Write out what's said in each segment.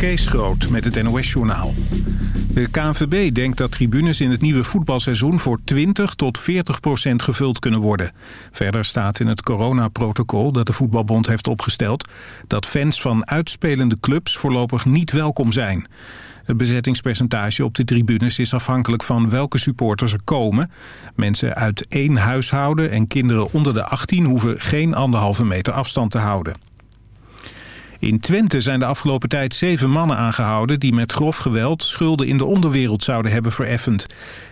Kees Groot met het NOS-journaal. De KNVB denkt dat tribunes in het nieuwe voetbalseizoen... voor 20 tot 40 procent gevuld kunnen worden. Verder staat in het coronaprotocol dat de Voetbalbond heeft opgesteld... dat fans van uitspelende clubs voorlopig niet welkom zijn. Het bezettingspercentage op de tribunes is afhankelijk van welke supporters er komen. Mensen uit één huishouden en kinderen onder de 18 hoeven geen anderhalve meter afstand te houden. In Twente zijn de afgelopen tijd zeven mannen aangehouden... die met grof geweld schulden in de onderwereld zouden hebben vereffend.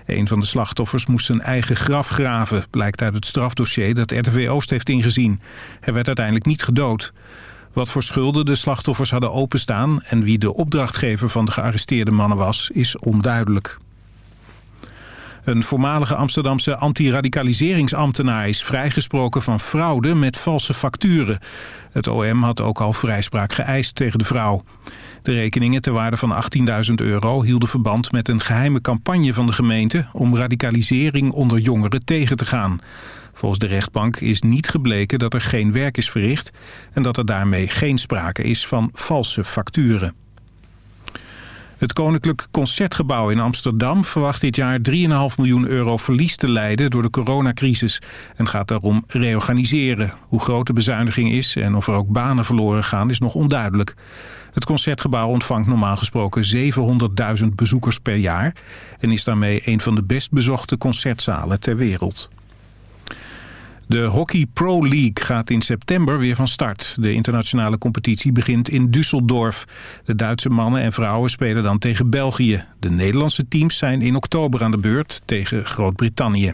Een van de slachtoffers moest zijn eigen graf graven... blijkt uit het strafdossier dat RTV Oost heeft ingezien. Hij werd uiteindelijk niet gedood. Wat voor schulden de slachtoffers hadden openstaan... en wie de opdrachtgever van de gearresteerde mannen was, is onduidelijk. Een voormalige Amsterdamse antiradicaliseringsambtenaar is vrijgesproken van fraude met valse facturen. Het OM had ook al vrijspraak geëist tegen de vrouw. De rekeningen ter waarde van 18.000 euro hielden verband met een geheime campagne van de gemeente om radicalisering onder jongeren tegen te gaan. Volgens de rechtbank is niet gebleken dat er geen werk is verricht en dat er daarmee geen sprake is van valse facturen. Het Koninklijk Concertgebouw in Amsterdam verwacht dit jaar 3,5 miljoen euro verlies te leiden door de coronacrisis en gaat daarom reorganiseren. Hoe groot de bezuiniging is en of er ook banen verloren gaan is nog onduidelijk. Het Concertgebouw ontvangt normaal gesproken 700.000 bezoekers per jaar en is daarmee een van de best bezochte concertzalen ter wereld. De Hockey Pro League gaat in september weer van start. De internationale competitie begint in Düsseldorf. De Duitse mannen en vrouwen spelen dan tegen België. De Nederlandse teams zijn in oktober aan de beurt tegen Groot-Brittannië.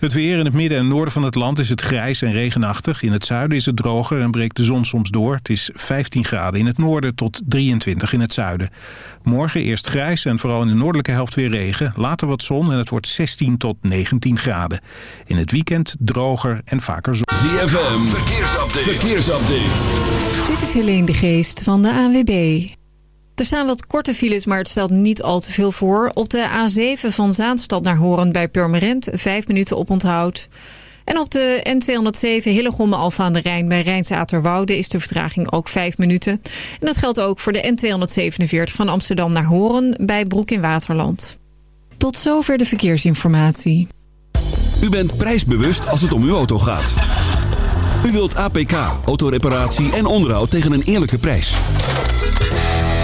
Het weer in het midden en noorden van het land is het grijs en regenachtig. In het zuiden is het droger en breekt de zon soms door. Het is 15 graden in het noorden tot 23 in het zuiden. Morgen eerst grijs en vooral in de noordelijke helft weer regen. Later wat zon en het wordt 16 tot 19 graden. In het weekend droger en vaker zon. ZFM, verkeersupdate. verkeersupdate. Dit is Helene de Geest van de ANWB. Er staan wat korte files, maar het stelt niet al te veel voor. Op de A7 van Zaanstad naar Horen bij Purmerend, 5 minuten op onthoud. En op de N207 Hillegom Alfa aan de Rijn bij Rijnsaterwoude is de vertraging ook 5 minuten. En dat geldt ook voor de N247 van Amsterdam naar Horen bij Broek in Waterland. Tot zover de verkeersinformatie. U bent prijsbewust als het om uw auto gaat. U wilt APK, autoreparatie en onderhoud tegen een eerlijke prijs.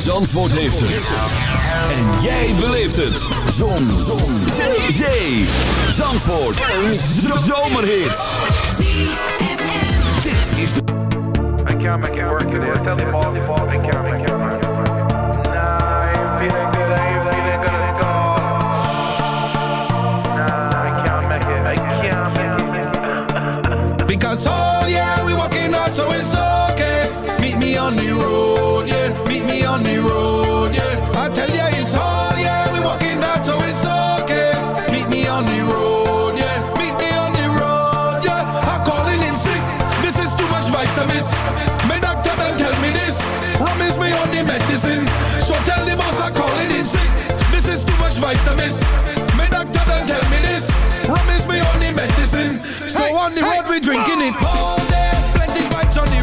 Zandvoort heeft het. En jij beleeft het. Zon. Zon. Zee. Zee. Zandvoort. Een zomerhit. Dit is de... I can't make it work today. Tell him all fault. I can't make it work. drinking it. All day, plenty bites on the.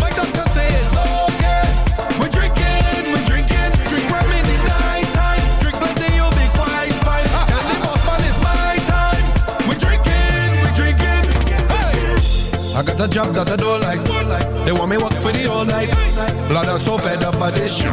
My doctor say it's okay. We drinking, we drinking. Time. You'll be quite fine. The boss man it's my time. We drinking, we drinking. Hey. I got a job that I don't like. They want me work for the all night. Blood, I'm so fed up by this shit.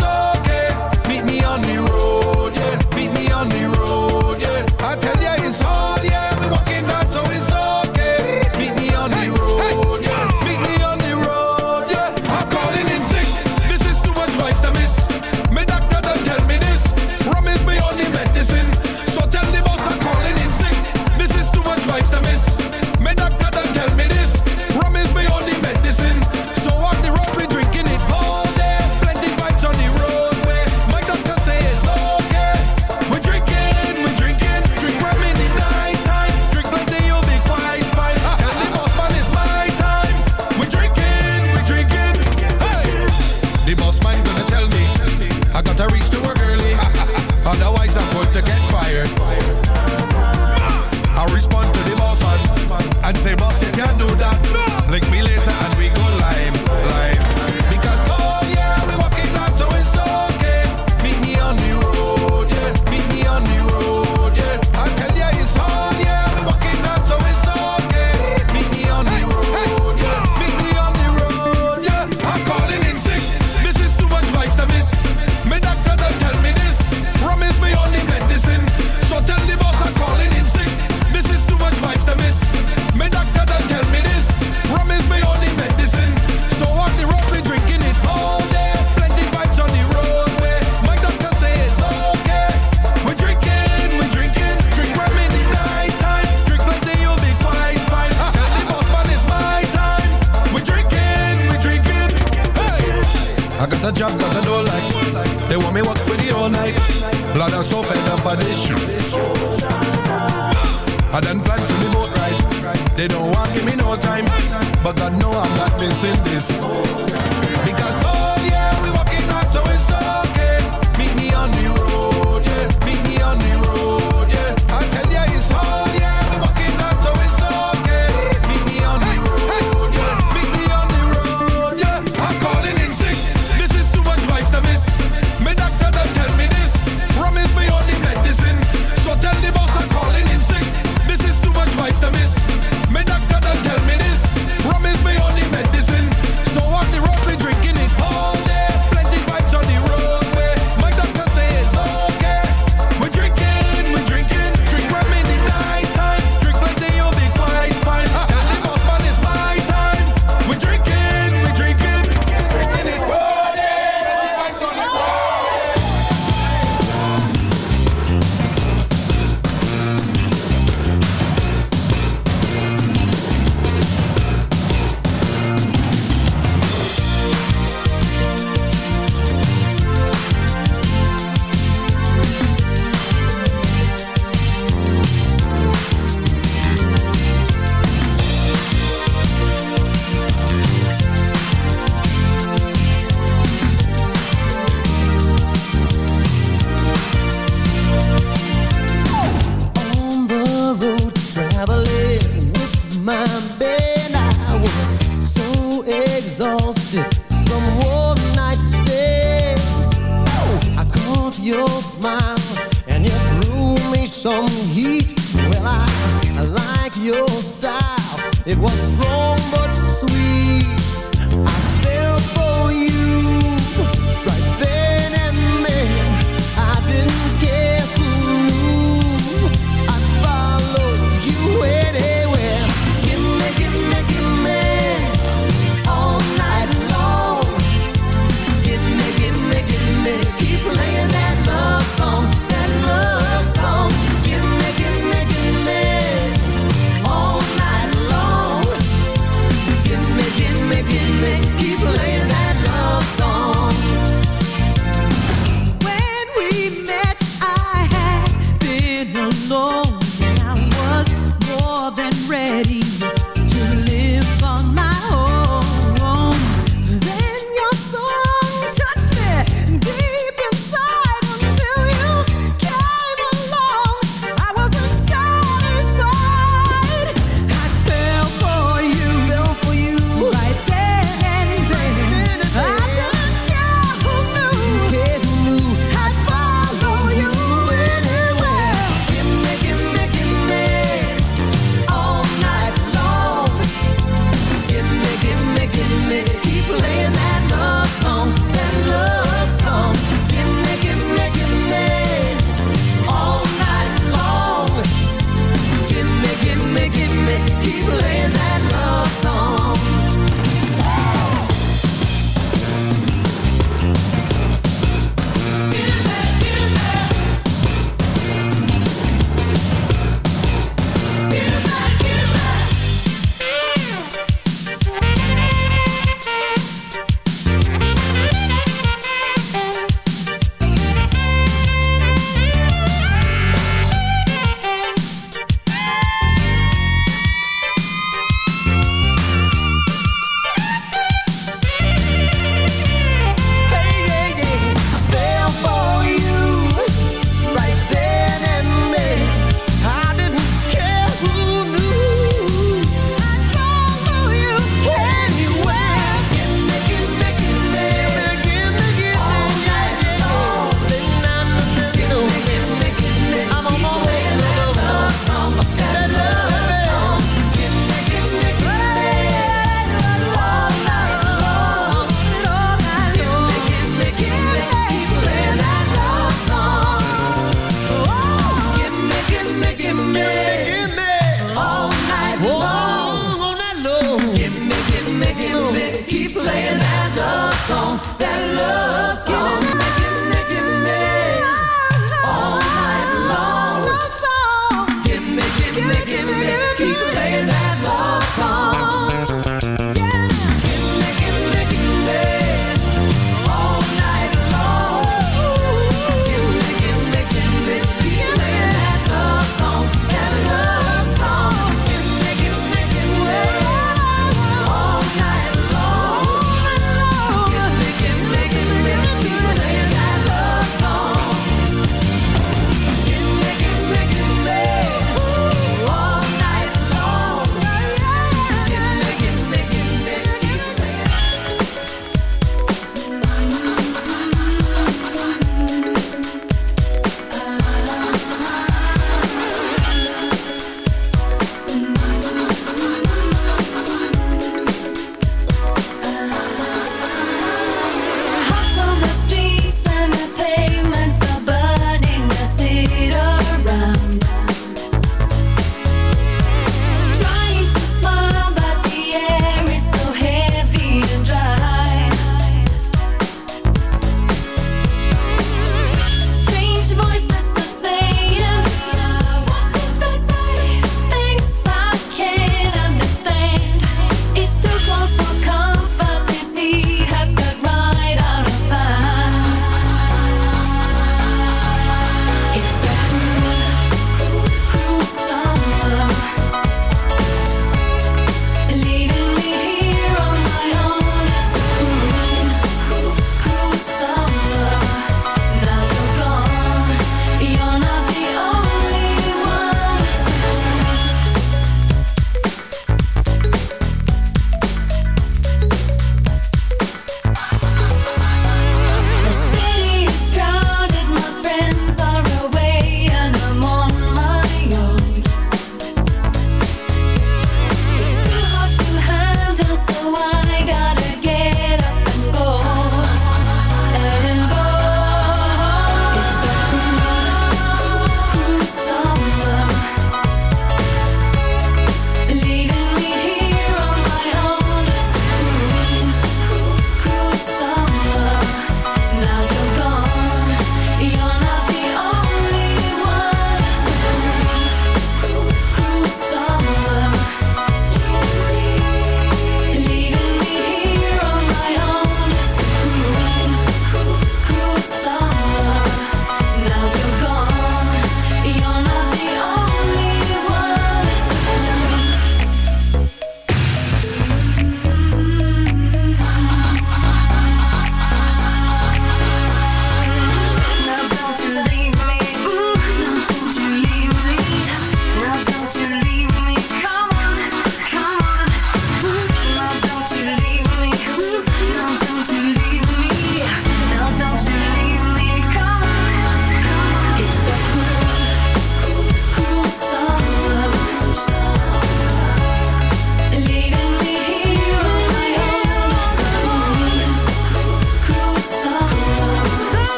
They don't want give me no time, but God know I'm not missing this.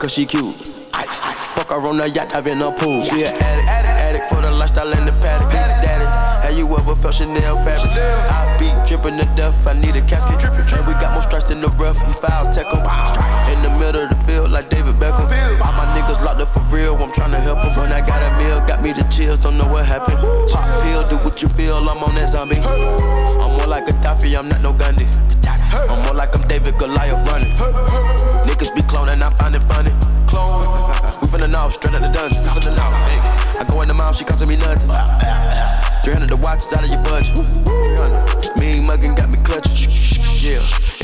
Cause she cute. Fuck her on the yacht, I've in a pool. She an addict, addict for the lifestyle and the paddock. Daddy, have you ever felt Chanel fabric? I be dripping to death, I need a casket. And we got more strikes in the rough, we foul tech 'em. In the middle of the field, like David Beckham. All my niggas locked up for real, I'm tryna help 'em. When I got a meal, got me the chills, don't know what happened. Pop pill, do what you feel, I'm on that zombie. I'm more like a Gaddafi, I'm not no Gandhi. I'm more like I'm David Goliath straight out the dungeon. I go in the mouth, she costing me nothing. 300 the watch is out of your budget. 300. Mean muggin' got me clutching. Yeah.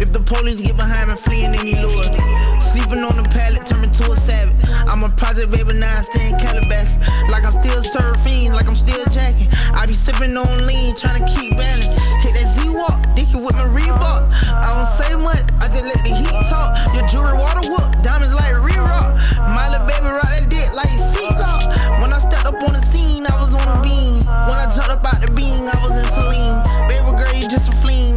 If the police get behind me, fleeing any lure. Sleeping on the pallet, turn me to a savage. I'm a project baby, now I stay in Calabash. Like I'm still fiends, like I'm still jacking. I be sipping on lean, trying to keep balance. Hit that Z-Walk, dicky with my Reebok. I don't say much, I just let the heat talk. Your jewelry water whoop, diamonds like re-rock. My little baby rock that dick like seatlock. When I stepped up on the scene, I was on a beam. When I jumped up out the beam, I was in Celine. Baby girl, you just a fleen,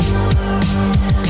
Yeah.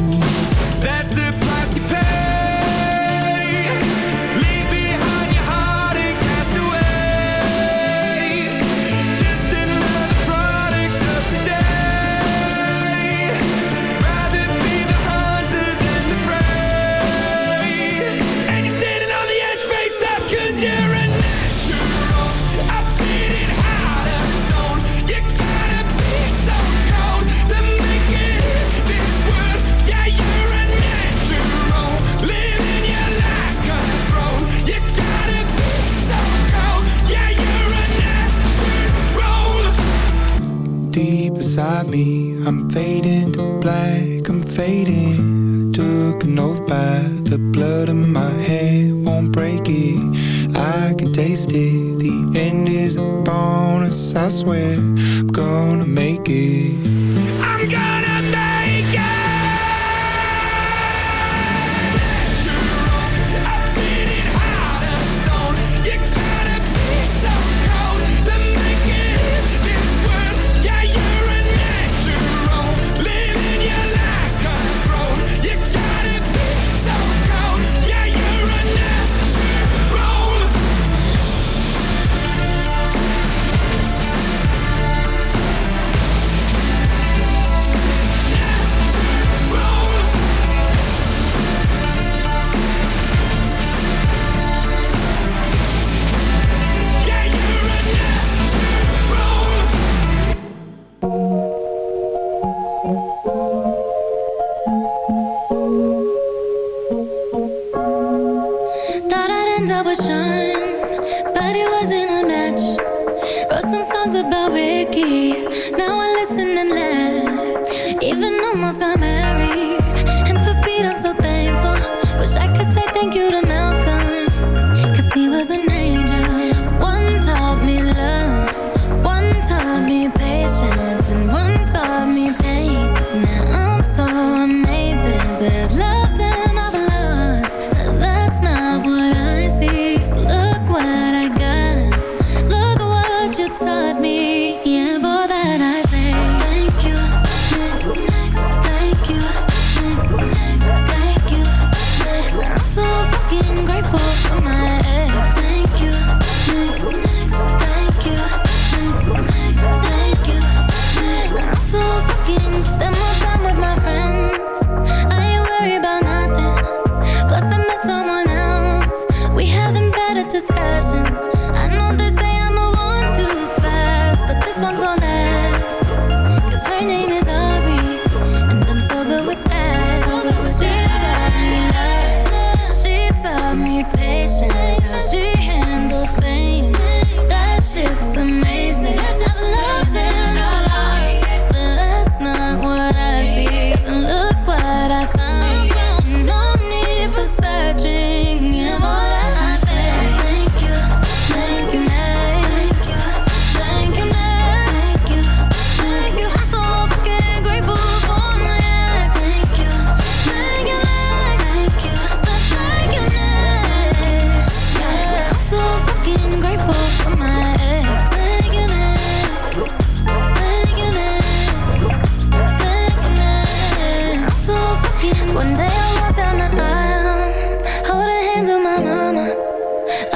and laugh Even almost gone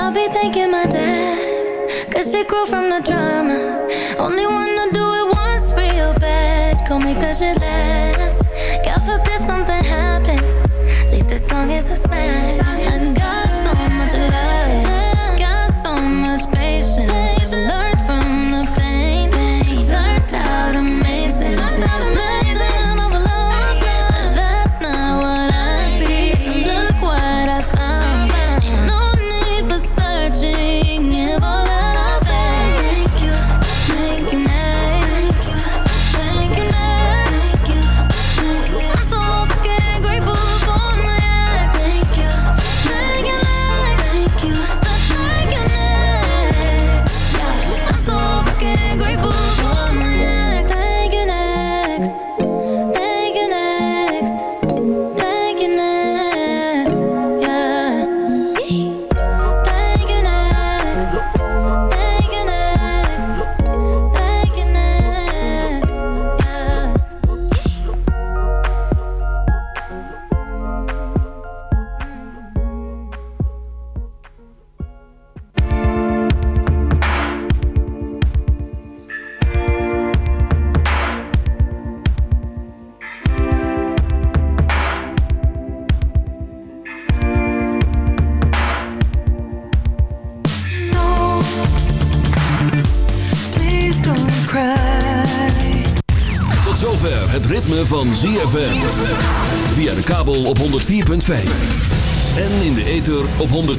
I'll be thanking my dad Cause she grew from the drama. Only wanna do it once real bad. Call make that shit last. God forbid something happens. At least as song is a smash.